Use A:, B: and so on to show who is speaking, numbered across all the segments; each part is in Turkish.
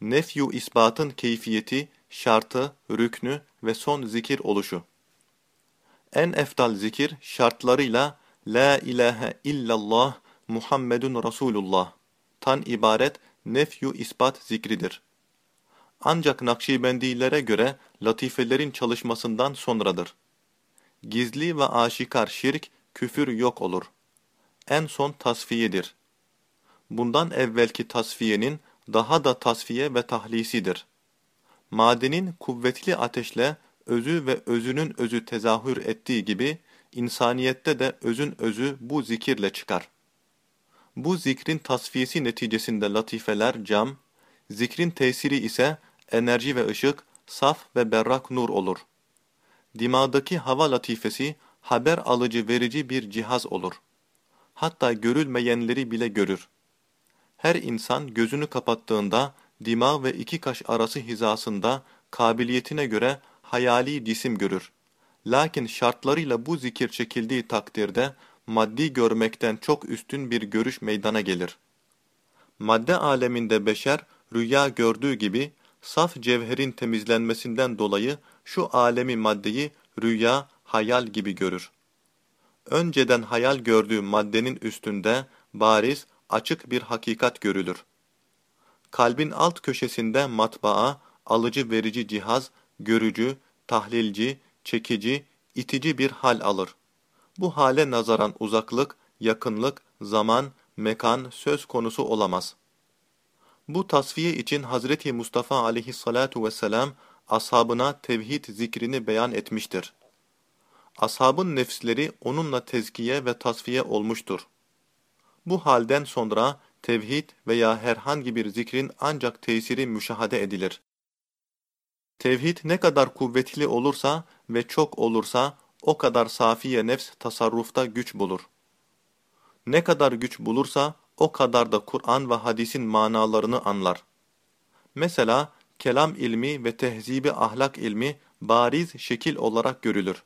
A: nefyu ispatın keyfiyeti, şartı, rüknü ve son zikir oluşu. En eftal zikir şartlarıyla La ilahe illallah Muhammedun Resulullah tan ibaret nefyu ispat zikridir. Ancak Nakşibendilere göre latifelerin çalışmasından sonradır. Gizli ve aşikar şirk, küfür yok olur. En son tasfiyedir. Bundan evvelki tasfiyenin daha da tasfiye ve tahlisidir. Madenin kuvvetli ateşle özü ve özünün özü tezahür ettiği gibi, insaniyette de özün özü bu zikirle çıkar. Bu zikrin tasfiyesi neticesinde latifeler cam, zikrin tesiri ise enerji ve ışık, saf ve berrak nur olur. Dimağdaki hava latifesi, haber alıcı verici bir cihaz olur. Hatta görülmeyenleri bile görür. Her insan gözünü kapattığında, dimağ ve iki kaş arası hizasında, kabiliyetine göre hayali cisim görür. Lakin şartlarıyla bu zikir çekildiği takdirde, maddi görmekten çok üstün bir görüş meydana gelir. Madde aleminde beşer, rüya gördüğü gibi, saf cevherin temizlenmesinden dolayı şu alemi maddeyi rüya, hayal gibi görür. Önceden hayal gördüğü maddenin üstünde bariz, açık bir hakikat görülür. Kalbin alt köşesinde matbaa, alıcı verici cihaz, görücü, tahlilci, çekici, itici bir hal alır. Bu hale nazaran uzaklık, yakınlık, zaman, mekan söz konusu olamaz. Bu tasfiye için Hazreti Mustafa aleyhissalatu vesselam ashabına tevhid zikrini beyan etmiştir. Ashabın nefsleri onunla tezkiye ve tasfiye olmuştur. Bu halden sonra tevhid veya herhangi bir zikrin ancak tesiri müşahede edilir. Tevhid ne kadar kuvvetli olursa ve çok olursa o kadar safiye nefs tasarrufta güç bulur. Ne kadar güç bulursa o kadar da Kur'an ve hadisin manalarını anlar. Mesela kelam ilmi ve tehzibi ahlak ilmi bariz şekil olarak görülür.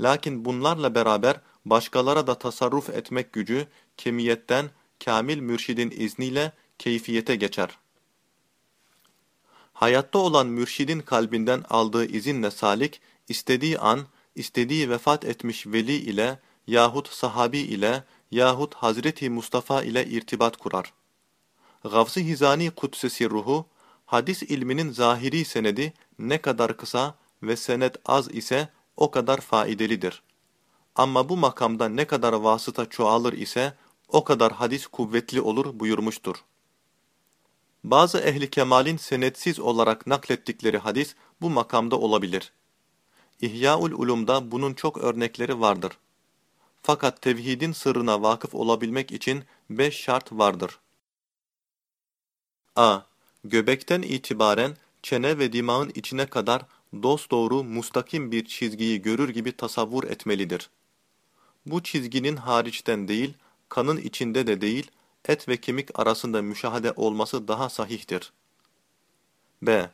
A: Lakin bunlarla beraber başkalara da tasarruf etmek gücü kemiyetten kamil mürşidin izniyle keyfiyete geçer. Hayatta olan mürşidin kalbinden aldığı izinle salik, istediği an, istediği vefat etmiş veli ile yahut sahabi ile yahut Hazreti Mustafa ile irtibat kurar. Gavs-ı Hizani Kudsesi ruhu, hadis ilminin zahiri senedi ne kadar kısa ve senet az ise o kadar faidelidir. Ama bu makamda ne kadar vasıta çoğalır ise o kadar hadis kuvvetli olur buyurmuştur. Bazı ehli kemalin senetsiz olarak naklettikleri hadis bu makamda olabilir. İhyaul Ulum'da bunun çok örnekleri vardır. Fakat tevhidin sırrına vakıf olabilmek için beş şart vardır. a. Göbekten itibaren çene ve dimağın içine kadar dosdoğru mustakim bir çizgiyi görür gibi tasavvur etmelidir. Bu çizginin hariçten değil, kanın içinde de değil, et ve kemik arasında müşahede olması daha sahihtir. b.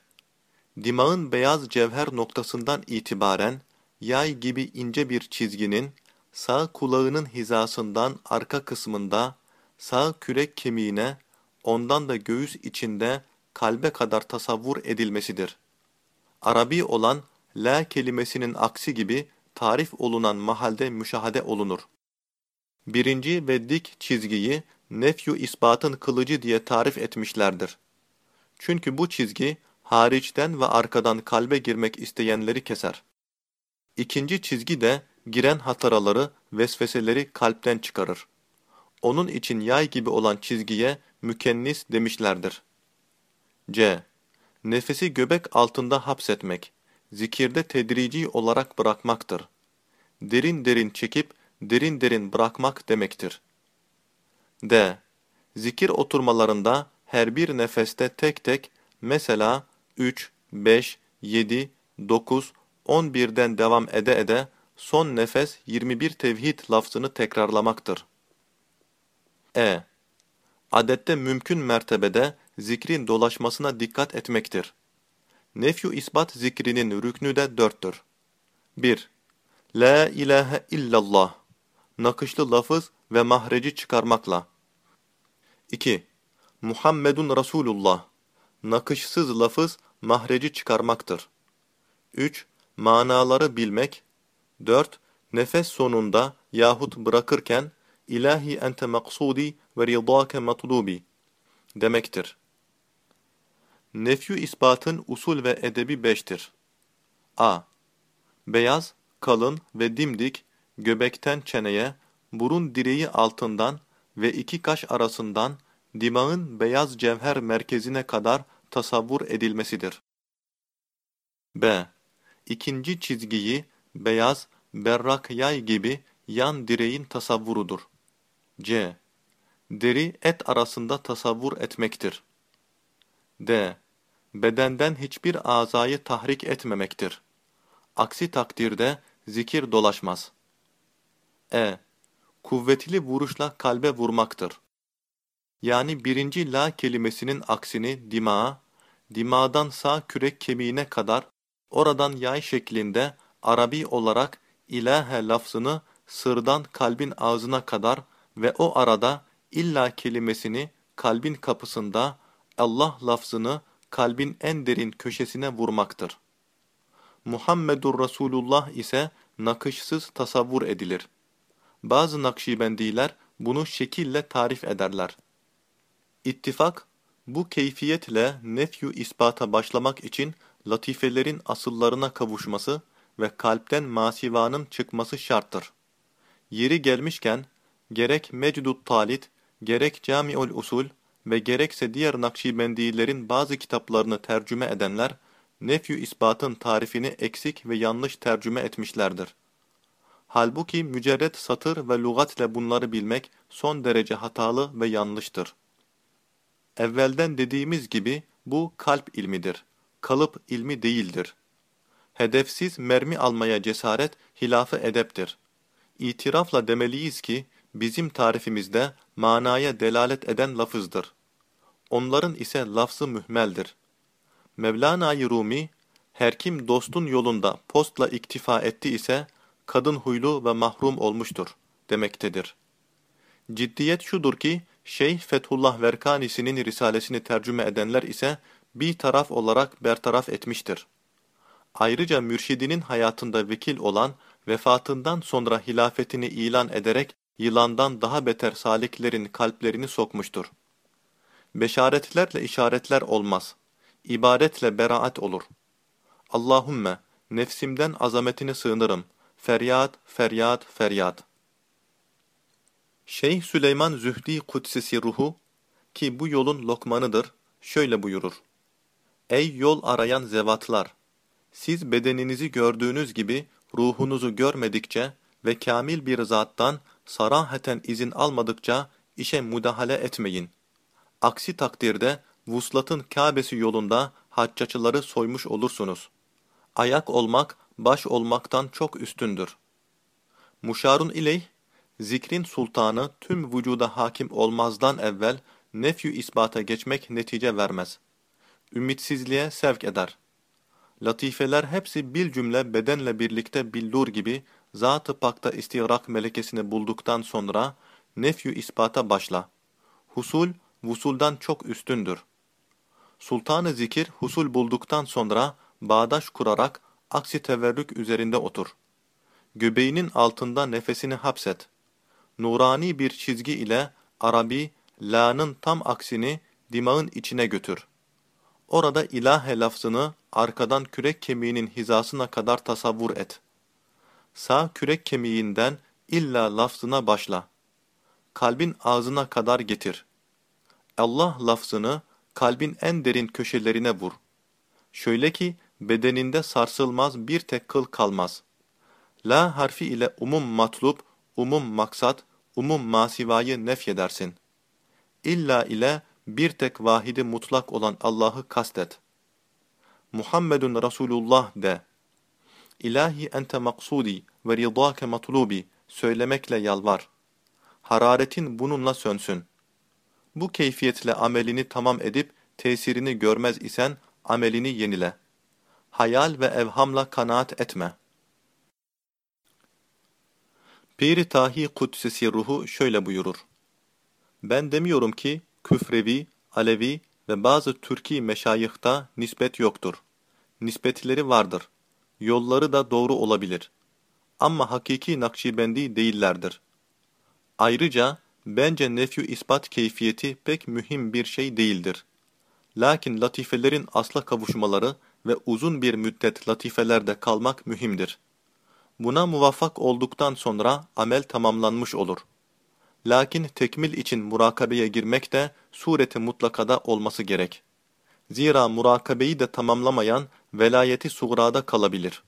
A: Dimağın beyaz cevher noktasından itibaren yay gibi ince bir çizginin sağ kulağının hizasından arka kısmında sağ kürek kemiğine ondan da göğüs içinde kalbe kadar tasavvur edilmesidir. Arabi olan la kelimesinin aksi gibi tarif olunan mahalde müşahede olunur. Birinci ve dik çizgiyi nefyu ispatın kılıcı diye tarif etmişlerdir. Çünkü bu çizgi hariçten ve arkadan kalbe girmek isteyenleri keser. İkinci çizgi de giren hataraları, vesveseleri kalpten çıkarır. Onun için yay gibi olan çizgiye mükennis demişlerdir. C. Nefesi göbek altında hapsetmek, zikirde tedrici olarak bırakmaktır. Derin derin çekip, derin derin bırakmak demektir. D. Zikir oturmalarında her bir nefeste tek tek, mesela 3, 5, 7, 9, 11'den devam ede ede son nefes 21 tevhid lafzını tekrarlamaktır. E. Adette mümkün mertebede zikrin dolaşmasına dikkat etmektir. Nefyu isbat zikrinin rüknü de dörttür. 1. La ilahe illallah. Nakışlı lafız ve mahreci çıkarmakla. 2. Muhammedun Resulullah. nakışsız lafız mahreci çıkarmaktır. 3. Manaları bilmek. 4. Nefes sonunda yahut bırakırken ilahi ente maksudi ve ridake matlubi demektir. Nefyu ispatın usul ve edebi beştir. a. Beyaz, kalın ve dimdik, göbekten çeneye, burun direği altından ve iki kaş arasından dimağın beyaz cevher merkezine kadar tasavvur edilmesidir. b. İkinci çizgiyi beyaz, berrak yay gibi yan direğin tasavvurudur. c. Deri et arasında tasavvur etmektir. d. Bedenden hiçbir azayı tahrik etmemektir. Aksi takdirde zikir dolaşmaz. e. Kuvvetli vuruşla kalbe vurmaktır. Yani birinci la kelimesinin aksini dimağa, dimağdan sağ kürek kemiğine kadar oradan yay şeklinde Arabi olarak ilahe lafzını sırdan kalbin ağzına kadar ve o arada illa kelimesini kalbin kapısında Allah lafzını kalbin en derin köşesine vurmaktır. Muhammedur Resulullah ise nakışsız tasavvur edilir. Bazı Nakşibendiler bunu şekille tarif ederler. İttifak, bu keyfiyetle nefyu ispata başlamak için latifelerin asıllarına kavuşması ve kalpten masivanın çıkması şarttır. Yeri gelmişken, gerek Mecdut Talit, gerek Camiul Usul ve gerekse diğer Nakşibendilerin bazı kitaplarını tercüme edenler, nefyu ispatın tarifini eksik ve yanlış tercüme etmişlerdir. Halbuki mücerret satır ve lügatle bunları bilmek son derece hatalı ve yanlıştır. Evvelden dediğimiz gibi bu kalp ilmidir. Kalıp ilmi değildir. Hedefsiz mermi almaya cesaret hilafı edeptir. İtirafla demeliyiz ki bizim tarifimizde manaya delalet eden lafızdır. Onların ise lafzı mühmeldir. Mevlana-i Rumi, her kim dostun yolunda postla iktifa etti ise, kadın huylu ve mahrum olmuştur, demektedir. Ciddiyet şudur ki, Şeyh Fethullah Verkanisi'nin risalesini tercüme edenler ise, bir taraf olarak bertaraf etmiştir. Ayrıca mürşidinin hayatında vekil olan, vefatından sonra hilafetini ilan ederek, yılandan daha beter saliklerin kalplerini sokmuştur. Beşaretlerle işaretler olmaz. İbaretle beraat olur. Allahümme, nefsimden azametine sığınırım. Feryat, feryat, feryat. Şeyh Süleyman Zühdi Kudsesi ruhu, ki bu yolun lokmanıdır, şöyle buyurur. Ey yol arayan zevatlar! Siz bedeninizi gördüğünüz gibi ruhunuzu görmedikçe ve kamil bir zattan saraheten izin almadıkça işe müdahale etmeyin. Aksi takdirde vuslatın Kabe'si yolunda haccaçıları soymuş olursunuz. Ayak olmak, baş olmaktan çok üstündür. Muşarun ileyh, zikrin sultanı tüm vücuda hakim olmazdan evvel nefyü ispata geçmek netice vermez. Ümitsizliğe sevk eder. Latifeler hepsi bir cümle bedenle birlikte billur gibi zat-ı pakta istirak melekesini bulduktan sonra nefyü ispata başla. Husul, vusuldan çok üstündür. Sultanı zikir husul bulduktan sonra bağdaş kurarak aksi teverrük üzerinde otur. Göbeğinin altında nefesini hapset. Nurani bir çizgi ile Arabi, la'nın tam aksini dimağın içine götür. Orada ilahe lafzını arkadan kürek kemiğinin hizasına kadar tasavvur et. Sağ kürek kemiğinden illa lafzına başla. Kalbin ağzına kadar getir. Allah lafzını kalbin en derin köşelerine vur. Şöyle ki bedeninde sarsılmaz bir tek kıl kalmaz. La harfi ile umum matlup, umum maksat, umum masivayı nefyedersin. İlla ile bir tek vahidi mutlak olan Allah'ı kastet. Muhammedun Resulullah de. İlahi ente maksudi ve ridake matlubi söylemekle yalvar. Hararetin bununla sönsün. Bu keyfiyetle amelini tamam edip tesirini görmez isen amelini yenile. Hayal ve evhamla kanaat etme. Piri Tahi Kudsesi ruhu şöyle buyurur. Ben demiyorum ki küfrevi, alevi, ve bazı Türki meşayihta nispet yoktur. Nispetleri vardır. Yolları da doğru olabilir. Ama hakiki Nakşibendi değillerdir. Ayrıca bence nefyu ispat keyfiyeti pek mühim bir şey değildir. Lakin latifelerin asla kavuşmaları ve uzun bir müddet latifelerde kalmak mühimdir. Buna muvaffak olduktan sonra amel tamamlanmış olur. Lakin tekmil için murakabeye girmek de sureti mutlakada olması gerek. Zira murakabeyi de tamamlamayan velayeti suğrada kalabilir.